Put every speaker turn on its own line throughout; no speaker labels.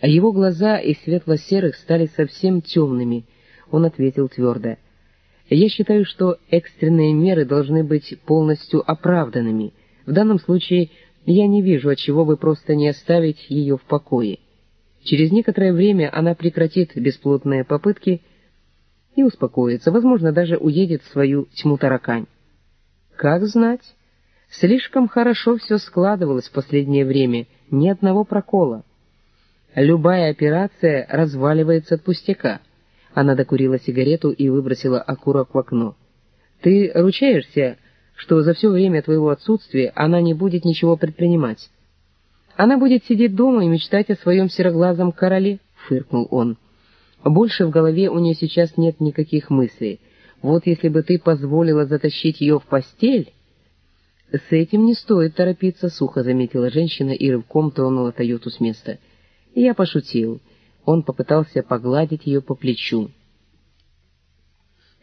а его глаза из светло-серых стали совсем темными. Он ответил твердо. «Я считаю, что экстренные меры должны быть полностью оправданными. В данном случае я не вижу, отчего вы просто не оставить ее в покое. Через некоторое время она прекратит бесплотные попытки и успокоится, возможно, даже уедет в свою тьму-таракань. Как знать? Слишком хорошо все складывалось в последнее время, ни одного прокола. Любая операция разваливается от пустяка. Она докурила сигарету и выбросила окурок в окно. Ты ручаешься, что за все время твоего отсутствия она не будет ничего предпринимать? Она будет сидеть дома и мечтать о своем сероглазом короле, — фыркнул он. Больше в голове у нее сейчас нет никаких мыслей. Вот если бы ты позволила затащить ее в постель... «С этим не стоит торопиться», — сухо заметила женщина и рывком тронула Тойоту с места. Я пошутил. Он попытался погладить ее по плечу.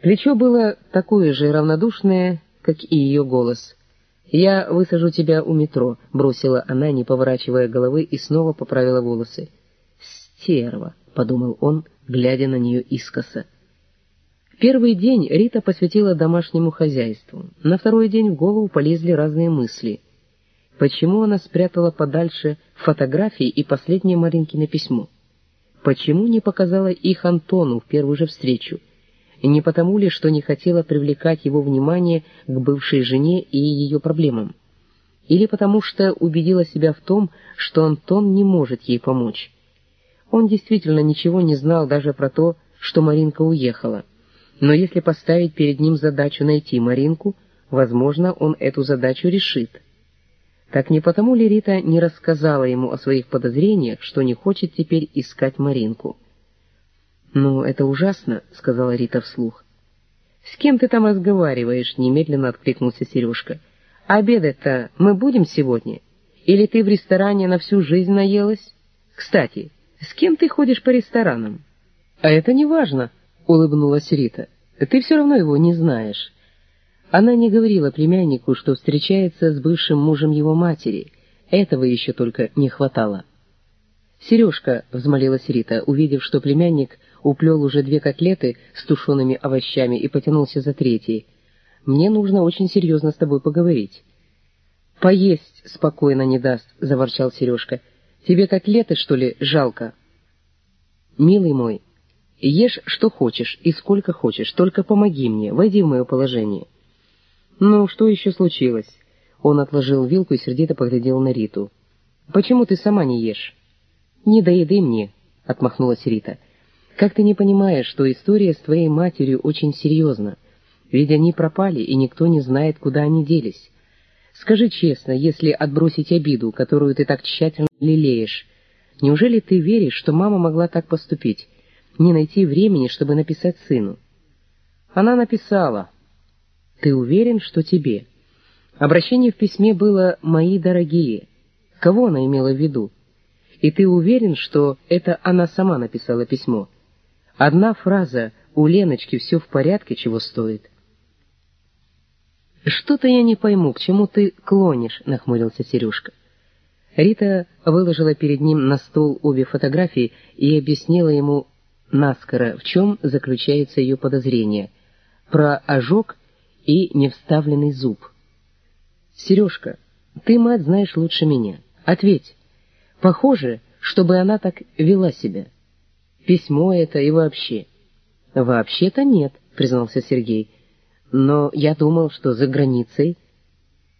Плечо было такое же равнодушное, как и ее голос. «Я высажу тебя у метро», — бросила она, не поворачивая головы, и снова поправила волосы. «Стерва», — подумал он, глядя на нее искоса. Первый день Рита посвятила домашнему хозяйству. На второй день в голову полезли разные мысли. Почему она спрятала подальше фотографии и последнее Маринкино письмо? Почему не показала их Антону в первую же встречу? Не потому ли, что не хотела привлекать его внимание к бывшей жене и ее проблемам? Или потому что убедила себя в том, что Антон не может ей помочь? Он действительно ничего не знал даже про то, что Маринка уехала. Но если поставить перед ним задачу найти Маринку, возможно, он эту задачу решит. Так не потому ли Рита не рассказала ему о своих подозрениях, что не хочет теперь искать Маринку? «Ну, это ужасно», — сказала Рита вслух. «С кем ты там разговариваешь?» — немедленно откликнулся Сережка. «Обедать-то мы будем сегодня? Или ты в ресторане на всю жизнь наелась? Кстати, с кем ты ходишь по ресторанам?» «А это не важно», — улыбнулась Рита. «Ты все равно его не знаешь». Она не говорила племяннику, что встречается с бывшим мужем его матери. Этого еще только не хватало. «Сережка», — взмолилась Рита, увидев, что племянник уплел уже две котлеты с тушеными овощами и потянулся за третьей. «Мне нужно очень серьезно с тобой поговорить». «Поесть спокойно не даст», — заворчал Сережка. «Тебе котлеты, что ли, жалко?» «Милый мой, Ешь, что хочешь и сколько хочешь, только помоги мне, войди в мое положение». «Ну, что еще случилось?» Он отложил вилку и сердито поглядел на Риту. «Почему ты сама не ешь?» «Не до еды мне», — отмахнулась Рита. «Как ты не понимаешь, что история с твоей матерью очень серьезна? Ведь они пропали, и никто не знает, куда они делись. Скажи честно, если отбросить обиду, которую ты так тщательно лелеешь, неужели ты веришь, что мама могла так поступить?» не найти времени, чтобы написать сыну. Она написала. «Ты уверен, что тебе?» Обращение в письме было «Мои дорогие». Кого она имела в виду? И ты уверен, что это она сама написала письмо? Одна фраза «У Леночки все в порядке, чего стоит». «Что-то я не пойму, к чему ты клонишь», — нахмурился Сережка. Рита выложила перед ним на стол обе фотографии и объяснила ему наскоро, в чем заключается ее подозрение, про ожог и невставленный зуб. «Сережка, ты, мать, знаешь лучше меня. Ответь. Похоже, чтобы она так вела себя. Письмо это и вообще». «Вообще-то нет», — признался Сергей. «Но я думал, что за границей